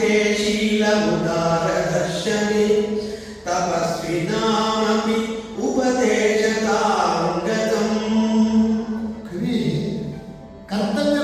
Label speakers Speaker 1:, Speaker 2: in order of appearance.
Speaker 1: ते शीलमुदारदर्शने तपस्विनामपि
Speaker 2: उपदेशताङ्गतम् कर्तव्य